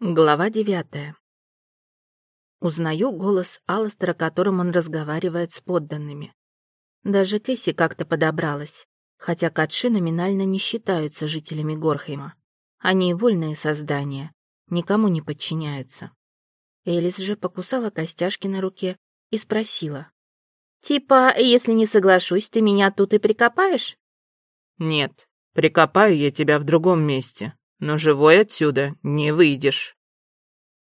Глава девятая. Узнаю голос Алластера, которым он разговаривает с подданными. Даже Кэсси как-то подобралась, хотя катши номинально не считаются жителями Горхейма. Они вольные создания, никому не подчиняются. Элис же покусала костяшки на руке и спросила. «Типа, если не соглашусь, ты меня тут и прикопаешь?» «Нет, прикопаю я тебя в другом месте, но живой отсюда не выйдешь».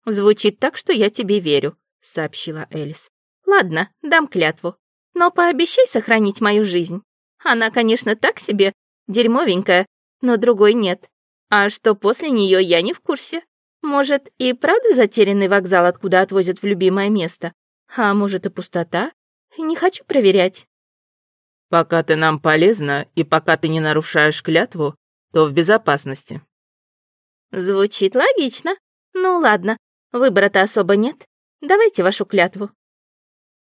«Звучит так, что я тебе верю», — сообщила Элис. «Ладно, дам клятву. Но пообещай сохранить мою жизнь. Она, конечно, так себе, дерьмовенькая, но другой нет. А что после нее, я не в курсе. Может, и правда затерянный вокзал, откуда отвозят в любимое место? А может, и пустота? Не хочу проверять». «Пока ты нам полезна, и пока ты не нарушаешь клятву, то в безопасности», Звучит логично. Ну ладно, выбора-то особо нет. Давайте вашу клятву.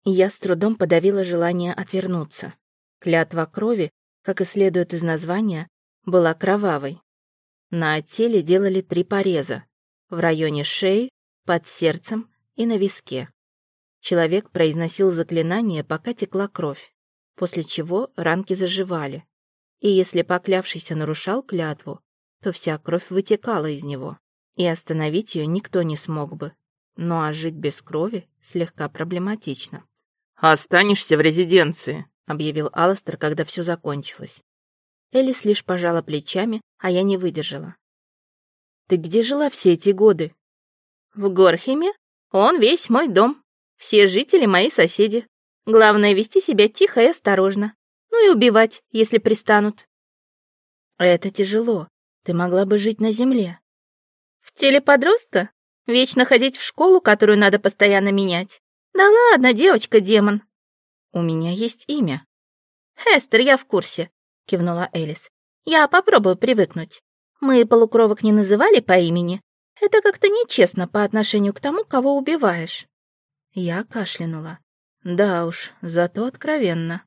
Я с трудом подавила желание отвернуться. Клятва крови, как и следует из названия, была кровавой. На теле делали три пореза. В районе шеи, под сердцем и на виске. Человек произносил заклинание, пока текла кровь, после чего ранки заживали. И если поклявшийся нарушал клятву, то вся кровь вытекала из него, и остановить ее никто не смог бы. Ну а жить без крови слегка проблематично. «Останешься в резиденции», — объявил Алластер, когда все закончилось. Элис лишь пожала плечами, а я не выдержала. «Ты где жила все эти годы?» «В Горхеме. Он весь мой дом. Все жители мои соседи. Главное, вести себя тихо и осторожно. Ну и убивать, если пристанут». «Это тяжело. Ты могла бы жить на земле. В теле подростка? Вечно ходить в школу, которую надо постоянно менять. Да ладно, девочка-демон. У меня есть имя. Хестер, я в курсе, кивнула Элис. Я попробую привыкнуть. Мы полукровок не называли по имени. Это как-то нечестно по отношению к тому, кого убиваешь. Я кашлянула. Да уж, зато откровенно.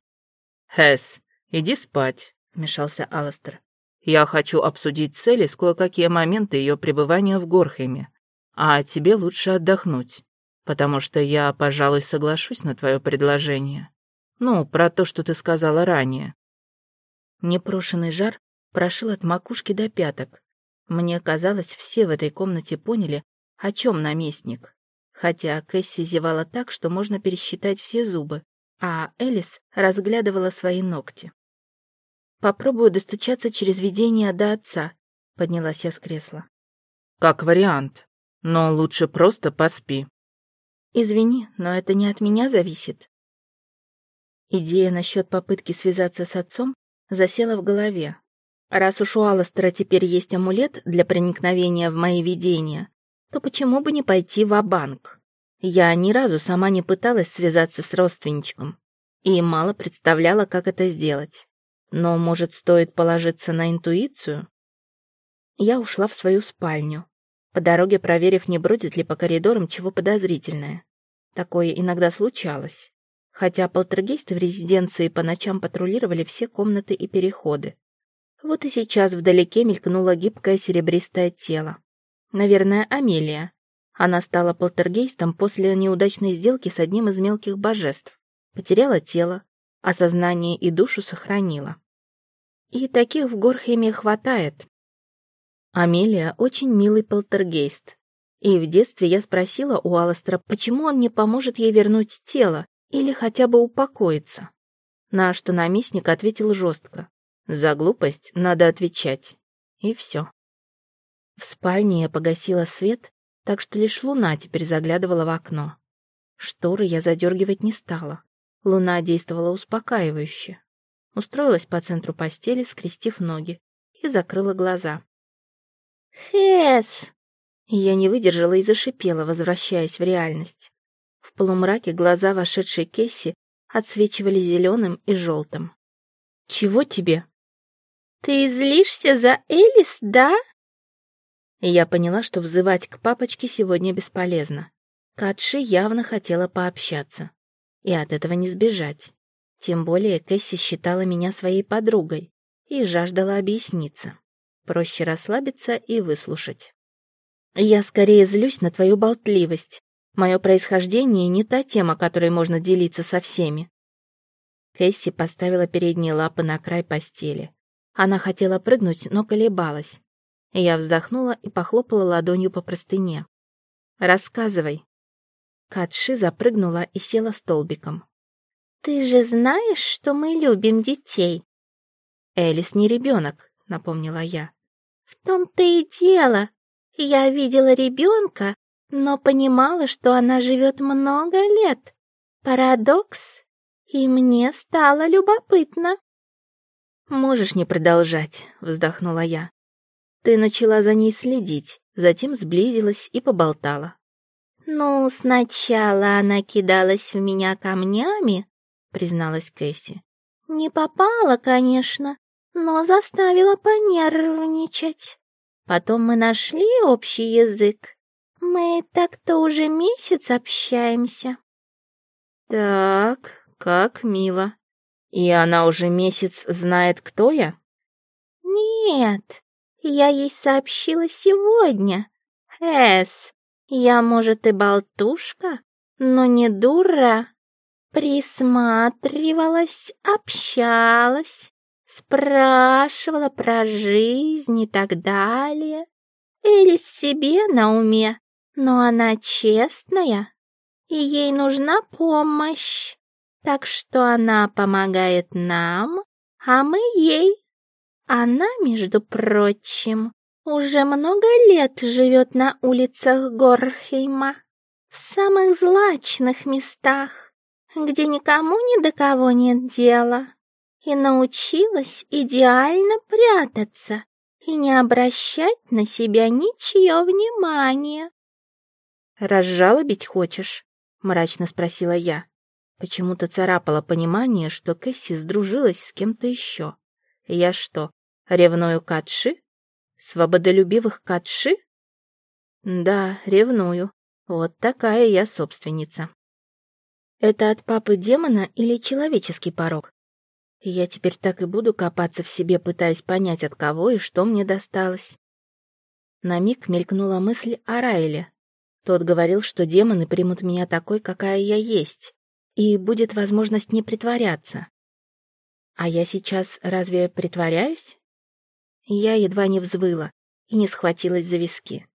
Хэс, иди спать, вмешался Алластер. Я хочу обсудить с кое-какие моменты ее пребывания в Горхеме, а тебе лучше отдохнуть, потому что я, пожалуй, соглашусь на твое предложение. Ну, про то, что ты сказала ранее. Непрошенный жар прошил от макушки до пяток. Мне казалось, все в этой комнате поняли, о чем наместник. Хотя Кэсси зевала так, что можно пересчитать все зубы, а Элис разглядывала свои ногти. Попробую достучаться через видение до отца. Поднялась я с кресла. Как вариант. Но лучше просто поспи. Извини, но это не от меня зависит. Идея насчет попытки связаться с отцом засела в голове. Раз уж у Алластера теперь есть амулет для проникновения в мои видения, то почему бы не пойти в банк Я ни разу сама не пыталась связаться с родственничком и мало представляла, как это сделать. Но, может, стоит положиться на интуицию? Я ушла в свою спальню, по дороге проверив, не бродит ли по коридорам чего подозрительное. Такое иногда случалось. Хотя полтергейсты в резиденции по ночам патрулировали все комнаты и переходы. Вот и сейчас вдалеке мелькнуло гибкое серебристое тело. Наверное, Амелия. Она стала полтергейстом после неудачной сделки с одним из мелких божеств. Потеряла тело, а сознание и душу сохранила. И таких в Горхеме хватает. Амелия очень милый полтергейст. И в детстве я спросила у Аластера, почему он не поможет ей вернуть тело или хотя бы упокоиться. На что наместник ответил жестко. За глупость надо отвечать. И все. В спальне я погасила свет, так что лишь луна теперь заглядывала в окно. Шторы я задергивать не стала. Луна действовала успокаивающе устроилась по центру постели, скрестив ноги, и закрыла глаза. «Хэс!» Я не выдержала и зашипела, возвращаясь в реальность. В полумраке глаза вошедшей Кесси отсвечивали зеленым и желтым. «Чего тебе?» «Ты злишься за Элис, да?» Я поняла, что взывать к папочке сегодня бесполезно. Катши явно хотела пообщаться. И от этого не сбежать. Тем более Кэсси считала меня своей подругой и жаждала объясниться. Проще расслабиться и выслушать. Я скорее злюсь на твою болтливость. Мое происхождение не та тема, которой можно делиться со всеми. Кэсси поставила передние лапы на край постели. Она хотела прыгнуть, но колебалась. Я вздохнула и похлопала ладонью по простыне. «Рассказывай». Катши запрыгнула и села столбиком. «Ты же знаешь, что мы любим детей?» «Элис не ребенок», — напомнила я. «В том-то и дело. Я видела ребенка, но понимала, что она живет много лет. Парадокс. И мне стало любопытно. «Можешь не продолжать», — вздохнула я. «Ты начала за ней следить, затем сблизилась и поболтала». «Ну, сначала она кидалась в меня камнями», — призналась Кэсси. «Не попала, конечно, но заставила понервничать. Потом мы нашли общий язык. Мы так-то уже месяц общаемся». «Так, как мило. И она уже месяц знает, кто я?» «Нет, я ей сообщила сегодня. Эс, я, может, и болтушка, но не дура. Присматривалась, общалась, спрашивала про жизнь и так далее. Или себе на уме, но она честная, и ей нужна помощь. Так что она помогает нам, а мы ей. Она, между прочим, уже много лет живет на улицах Горхейма, в самых злачных местах, где никому ни до кого нет дела, и научилась идеально прятаться и не обращать на себя ничье внимания. «Разжалобить хочешь?» — мрачно спросила я. Почему-то царапало понимание, что Кэсси сдружилась с кем-то еще. Я что, ревную Катши? Свободолюбивых Катши? Да, ревную. Вот такая я собственница. Это от папы демона или человеческий порог? Я теперь так и буду копаться в себе, пытаясь понять, от кого и что мне досталось. На миг мелькнула мысль о Райле. Тот говорил, что демоны примут меня такой, какая я есть, и будет возможность не притворяться. А я сейчас разве притворяюсь? Я едва не взвыла и не схватилась за виски.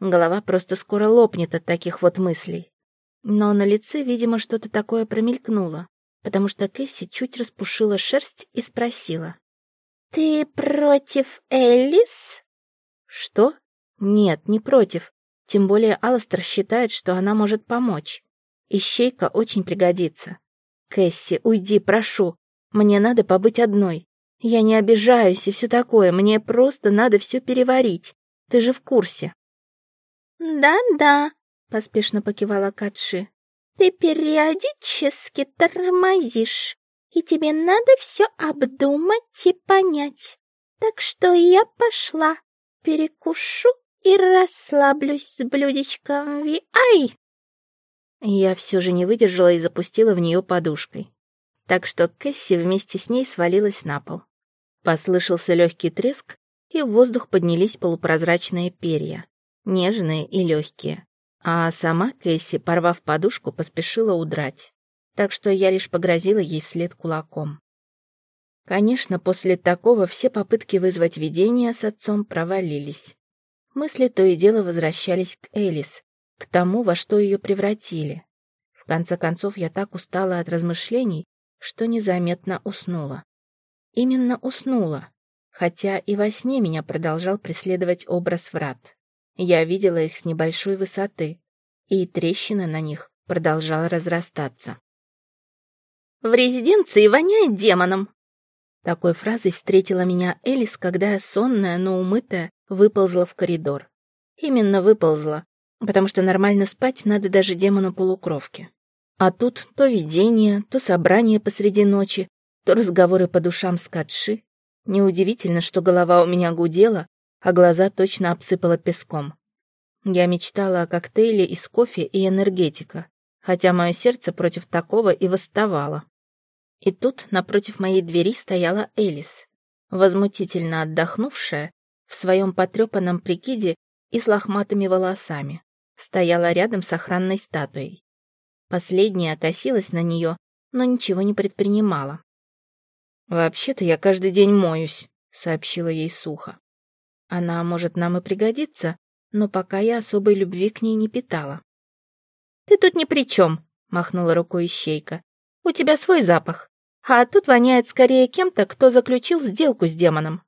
Голова просто скоро лопнет от таких вот мыслей. Но на лице, видимо, что-то такое промелькнуло, потому что Кэсси чуть распушила шерсть и спросила. «Ты против Элис?» «Что? Нет, не против. Тем более Алластер считает, что она может помочь. Ищейка очень пригодится. Кэсси, уйди, прошу. Мне надо побыть одной. Я не обижаюсь и все такое, мне просто надо все переварить. Ты же в курсе. Да-да, поспешно покивала Катши. Ты периодически тормозишь, и тебе надо все обдумать и понять. Так что я пошла, перекушу и расслаблюсь с блюдечком Ви-Ай. Я все же не выдержала и запустила в нее подушкой. Так что Кэсси вместе с ней свалилась на пол. Послышался легкий треск, и в воздух поднялись полупрозрачные перья, нежные и легкие. А сама Кэсси, порвав подушку, поспешила удрать. Так что я лишь погрозила ей вслед кулаком. Конечно, после такого все попытки вызвать видение с отцом провалились. Мысли то и дело возвращались к Элис, к тому, во что ее превратили. В конце концов, я так устала от размышлений, что незаметно уснула. Именно уснула, хотя и во сне меня продолжал преследовать образ врат. Я видела их с небольшой высоты, и трещина на них продолжала разрастаться. «В резиденции воняет демоном!» Такой фразой встретила меня Элис, когда я сонная, но умытая, выползла в коридор. Именно выползла, потому что нормально спать надо даже демону полукровки. А тут то видение, то собрание посреди ночи, то разговоры по душам с Катши. Неудивительно, что голова у меня гудела, а глаза точно обсыпала песком. Я мечтала о коктейле из кофе и энергетика, хотя мое сердце против такого и восставало. И тут напротив моей двери стояла Элис, возмутительно отдохнувшая, в своем потрепанном прикиде и с лохматыми волосами. Стояла рядом с охранной статуей. Последняя косилась на нее, но ничего не предпринимала. «Вообще-то я каждый день моюсь», — сообщила ей сухо. «Она может нам и пригодиться, но пока я особой любви к ней не питала». «Ты тут ни при чем», — махнула рукой ищейка. «У тебя свой запах, а тут воняет скорее кем-то, кто заключил сделку с демоном».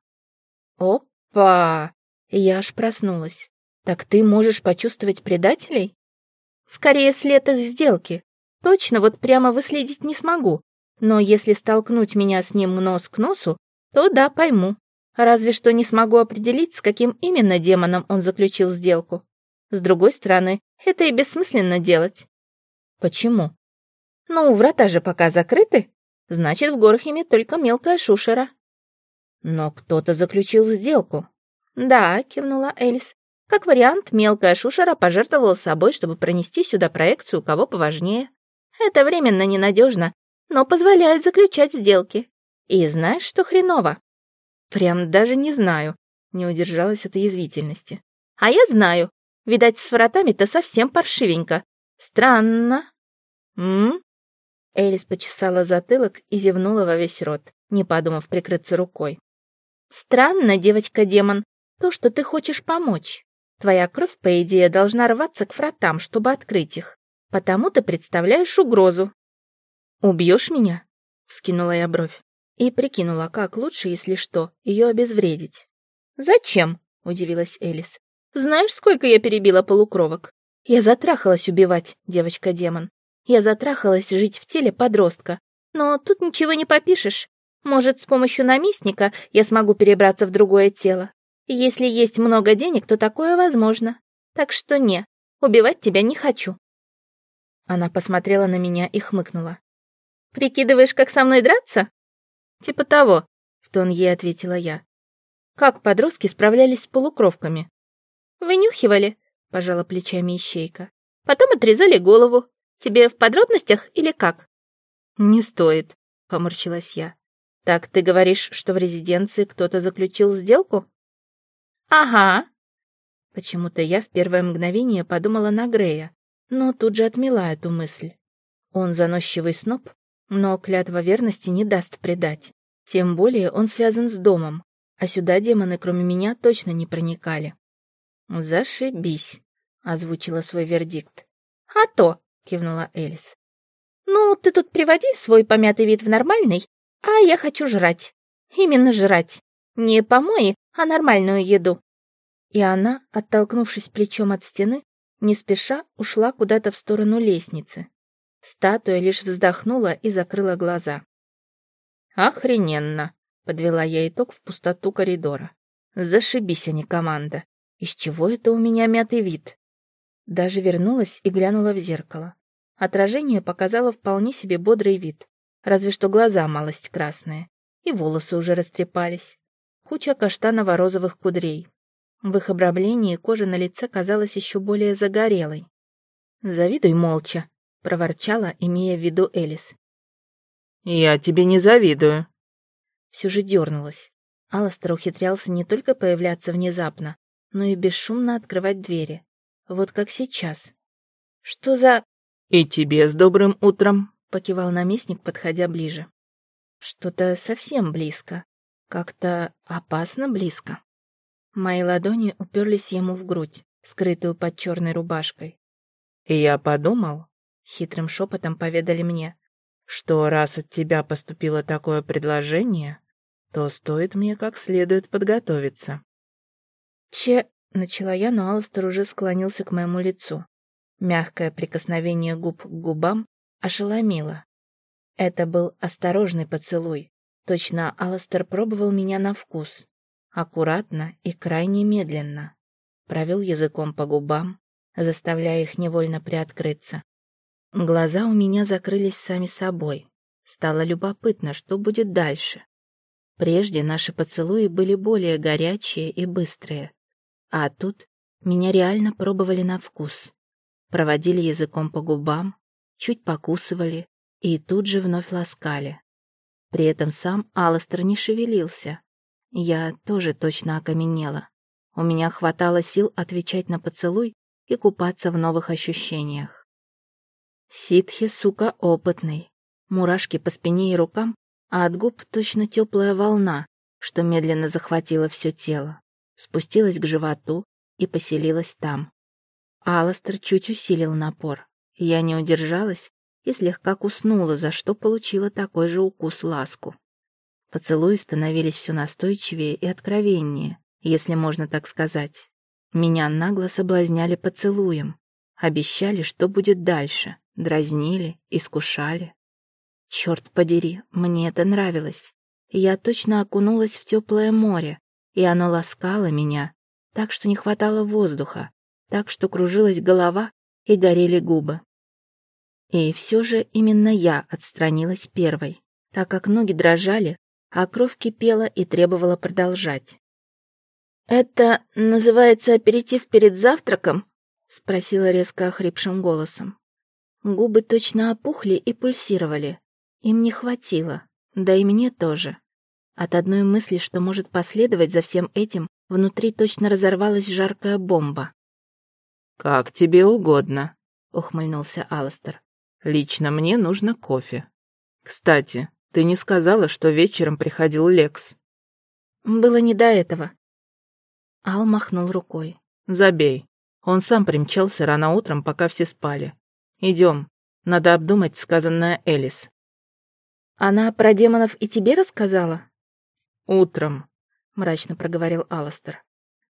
«Опа!» Я аж проснулась. «Так ты можешь почувствовать предателей?» «Скорее след их сделки. Точно вот прямо выследить не смогу. Но если столкнуть меня с ним нос к носу, то да, пойму. Разве что не смогу определить, с каким именно демоном он заключил сделку. С другой стороны, это и бессмысленно делать. Почему? Ну, врата же пока закрыты. Значит, в Горхеме только мелкая шушера. Но кто-то заключил сделку. Да, кивнула Элис. Как вариант, мелкая шушера пожертвовала собой, чтобы пронести сюда проекцию кого поважнее. Это временно ненадежно, но позволяет заключать сделки. И знаешь, что хреново? Прям даже не знаю, не удержалась от язвительности. А я знаю. Видать, с вратами-то совсем паршивенько. Странно. М? Элис почесала затылок и зевнула во весь рот, не подумав прикрыться рукой. Странно, девочка-демон, то, что ты хочешь помочь. Твоя кровь, по идее, должна рваться к вратам, чтобы открыть их. Потому ты представляешь угрозу. «Убьешь меня?» — вскинула я бровь. И прикинула, как лучше, если что, ее обезвредить. «Зачем?» — удивилась Элис. «Знаешь, сколько я перебила полукровок? Я затрахалась убивать, девочка-демон. Я затрахалась жить в теле подростка. Но тут ничего не попишешь. Может, с помощью наместника я смогу перебраться в другое тело. Если есть много денег, то такое возможно. Так что не, убивать тебя не хочу». Она посмотрела на меня и хмыкнула. «Прикидываешь, как со мной драться?» «Типа того», — в тон ей ответила я. «Как подростки справлялись с полукровками?» «Вынюхивали», — пожала плечами ищейка. «Потом отрезали голову. Тебе в подробностях или как?» «Не стоит», — поморщилась я. «Так ты говоришь, что в резиденции кто-то заключил сделку?» «Ага». Почему-то я в первое мгновение подумала на Грея, но тут же отмела эту мысль. Он заносчивый сноб, но клятва верности не даст предать. Тем более он связан с домом, а сюда демоны, кроме меня, точно не проникали. «Зашибись», — озвучила свой вердикт. «А то», — кивнула Элис. «Ну, ты тут приводи свой помятый вид в нормальный, а я хочу жрать. Именно жрать. Не помои, а нормальную еду». И она, оттолкнувшись плечом от стены, не спеша ушла куда-то в сторону лестницы. Статуя лишь вздохнула и закрыла глаза. «Охрененно!» — подвела я итог в пустоту коридора. «Зашибись, а не команда! Из чего это у меня мятый вид?» Даже вернулась и глянула в зеркало. Отражение показало вполне себе бодрый вид, разве что глаза малость красные, и волосы уже растрепались. Куча каштаново-розовых кудрей. В их обрамлении кожа на лице казалась еще более загорелой. «Завидуй молча», проворчала, имея в виду Элис. «Я тебе не завидую». Все же дернулась. Алластер ухитрялся не только появляться внезапно, но и бесшумно открывать двери. Вот как сейчас. «Что за...» «И тебе с добрым утром», — покивал наместник, подходя ближе. Что-то совсем близко. Как-то опасно близко. Мои ладони уперлись ему в грудь, скрытую под черной рубашкой. «Я подумал, хитрым шепотом поведали мне, что раз от тебя поступило такое предложение, то стоит мне как следует подготовиться. Че... Начала я, но Алстер уже склонился к моему лицу. Мягкое прикосновение губ к губам ошеломило. Это был осторожный поцелуй. Точно Алстер пробовал меня на вкус. Аккуратно и крайне медленно. Провел языком по губам, заставляя их невольно приоткрыться. Глаза у меня закрылись сами собой. Стало любопытно, что будет дальше. Прежде наши поцелуи были более горячие и быстрые. А тут меня реально пробовали на вкус. Проводили языком по губам, чуть покусывали и тут же вновь ласкали. При этом сам Алластер не шевелился. Я тоже точно окаменела. У меня хватало сил отвечать на поцелуй и купаться в новых ощущениях. Ситхи, сука, опытный. Мурашки по спине и рукам, а от губ точно теплая волна, что медленно захватила все тело, спустилась к животу и поселилась там. Аластер чуть усилил напор. Я не удержалась и слегка куснула, за что получила такой же укус ласку. Поцелуи становились все настойчивее и откровеннее, если можно так сказать. Меня нагло соблазняли поцелуем, обещали, что будет дальше, дразнили, искушали. Черт подери, мне это нравилось. Я точно окунулась в теплое море, и оно ласкало меня, так что не хватало воздуха, так что кружилась голова и горели губы. И все же именно я отстранилась первой, так как ноги дрожали, а кровь кипела и требовала продолжать. «Это называется аперитив перед завтраком?» — спросила резко охрипшим голосом. Губы точно опухли и пульсировали. Им не хватило, да и мне тоже. От одной мысли, что может последовать за всем этим, внутри точно разорвалась жаркая бомба. «Как тебе угодно», — ухмыльнулся Алластер. «Лично мне нужно кофе. Кстати, ты не сказала, что вечером приходил Лекс?» «Было не до этого». Ал махнул рукой. «Забей. Он сам примчался рано утром, пока все спали. Идем. Надо обдумать сказанное Элис». «Она про демонов и тебе рассказала?» «Утром», — мрачно проговорил Алластер.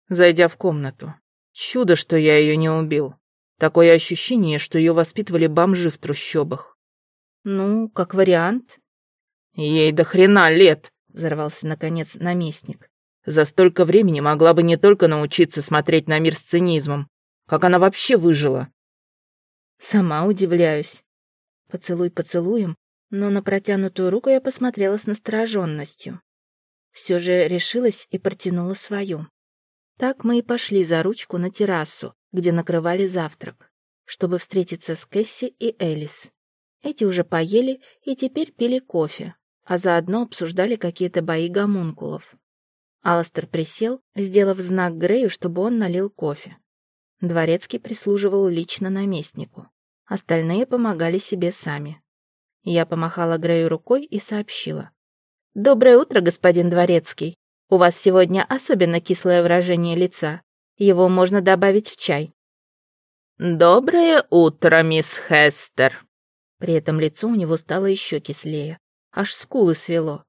Зайдя в комнату. Чудо, что я ее не убил. Такое ощущение, что ее воспитывали бомжи в трущобах. Ну, как вариант. Ей до хрена лет, взорвался наконец наместник. За столько времени могла бы не только научиться смотреть на мир с цинизмом, как она вообще выжила. Сама удивляюсь. Поцелуй поцелуем, но на протянутую руку я посмотрела с настороженностью. Все же решилась и протянула свою. Так мы и пошли за ручку на террасу, где накрывали завтрак, чтобы встретиться с Кэсси и Элис. Эти уже поели и теперь пили кофе, а заодно обсуждали какие-то бои гомункулов. Аластер присел, сделав знак Грею, чтобы он налил кофе. Дворецкий прислуживал лично наместнику. Остальные помогали себе сами. Я помахала Грею рукой и сообщила. «Доброе утро, господин Дворецкий. У вас сегодня особенно кислое выражение лица. Его можно добавить в чай». «Доброе утро, мисс Хестер!» При этом лицо у него стало еще кислее. Аж скулы свело.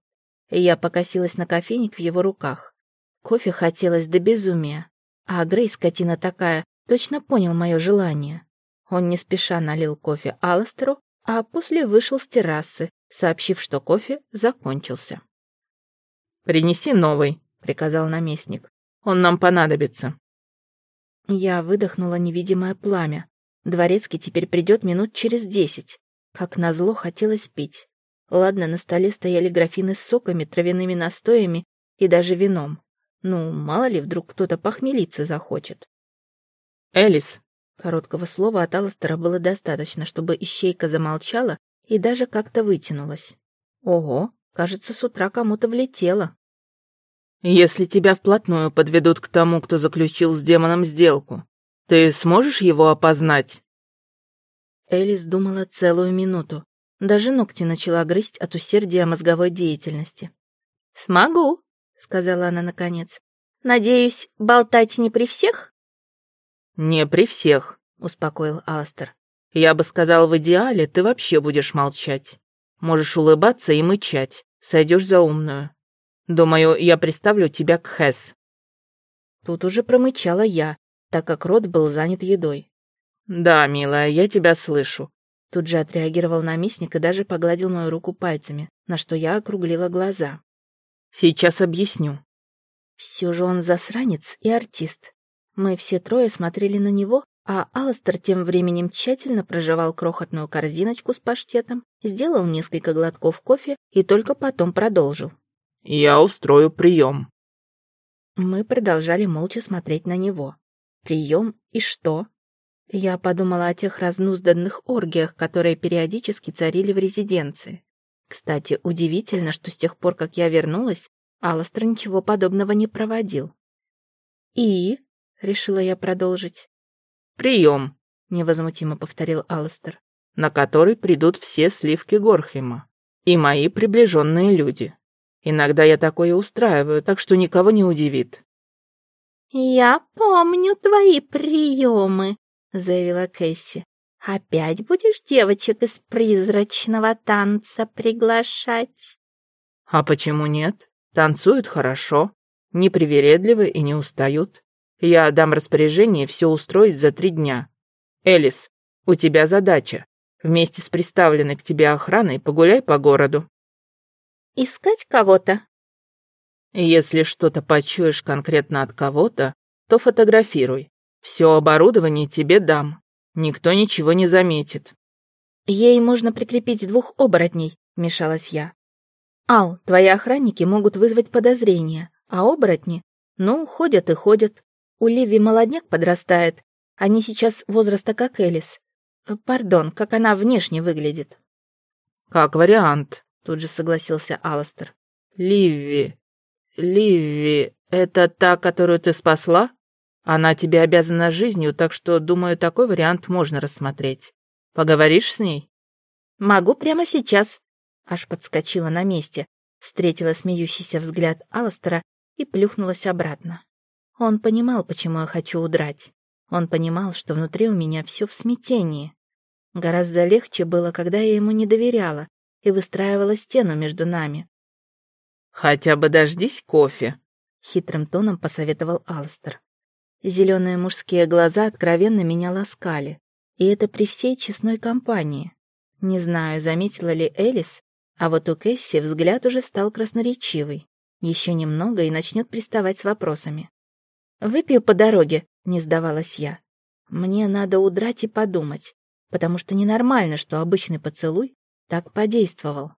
Я покосилась на кофейник в его руках. Кофе хотелось до безумия. А Грей, скотина такая, точно понял мое желание. Он не спеша налил кофе Алластеру, а после вышел с террасы, сообщив, что кофе закончился. «Принеси новый», — приказал наместник. «Он нам понадобится». Я выдохнула невидимое пламя. Дворецкий теперь придет минут через десять. Как назло хотелось пить. Ладно, на столе стояли графины с соками, травяными настоями и даже вином. Ну, мало ли, вдруг кто-то похмелиться захочет. «Элис!» Короткого слова от Алластера было достаточно, чтобы ищейка замолчала и даже как-то вытянулась. Ого, Кажется, с утра кому-то влетело. Если тебя вплотную подведут к тому, кто заключил с демоном сделку, ты сможешь его опознать? Элис думала целую минуту. Даже ногти начала грызть от усердия мозговой деятельности. «Смогу», — сказала она наконец. «Надеюсь, болтать не при всех?» «Не при всех», — успокоил Астер. «Я бы сказал, в идеале ты вообще будешь молчать. Можешь улыбаться и мычать. Сойдешь за умную. Думаю, я представлю тебя к Хэс». Тут уже промычала я, так как рот был занят едой. «Да, милая, я тебя слышу». Тут же отреагировал наместник и даже погладил мою руку пальцами, на что я округлила глаза. «Сейчас объясню». Все же он засранец и артист. Мы все трое смотрели на него, а Алластер тем временем тщательно прожевал крохотную корзиночку с паштетом, сделал несколько глотков кофе и только потом продолжил. «Я устрою прием». Мы продолжали молча смотреть на него. Прием и что? Я подумала о тех разнузданных оргиях, которые периодически царили в резиденции. Кстати, удивительно, что с тех пор, как я вернулась, Алластер ничего подобного не проводил. «И?» — решила я продолжить. «Прием», — невозмутимо повторил Алластер. «на который придут все сливки Горхема и мои приближенные люди. Иногда я такое устраиваю, так что никого не удивит». «Я помню твои приемы», — заявила Кэсси. «Опять будешь девочек из призрачного танца приглашать?» «А почему нет? Танцуют хорошо, непривередливы и не устают. Я дам распоряжение все устроить за три дня. Элис, у тебя задача. Вместе с приставленной к тебе охраной погуляй по городу. Искать кого-то? Если что-то почуешь конкретно от кого-то, то фотографируй. Все оборудование тебе дам. Никто ничего не заметит. Ей можно прикрепить двух оборотней, вмешалась я. Ал, твои охранники могут вызвать подозрения, а оборотни, ну, ходят и ходят. У Ливи молодняк подрастает. Они сейчас возраста как Элис. Э, пардон, как она внешне выглядит. Как вариант, тут же согласился Аластер. Ливи. Ливи, это та, которую ты спасла? Она тебе обязана жизнью, так что, думаю, такой вариант можно рассмотреть. Поговоришь с ней? Могу прямо сейчас. Аж подскочила на месте, встретила смеющийся взгляд Аластера и плюхнулась обратно. Он понимал, почему я хочу удрать. Он понимал, что внутри у меня все в смятении. Гораздо легче было, когда я ему не доверяла и выстраивала стену между нами. «Хотя бы дождись кофе», — хитрым тоном посоветовал Алстер. Зеленые мужские глаза откровенно меня ласкали, и это при всей честной компании. Не знаю, заметила ли Элис, а вот у Кэсси взгляд уже стал красноречивый. Еще немного и начнет приставать с вопросами. «Выпью по дороге», — не сдавалась я. «Мне надо удрать и подумать, потому что ненормально, что обычный поцелуй так подействовал».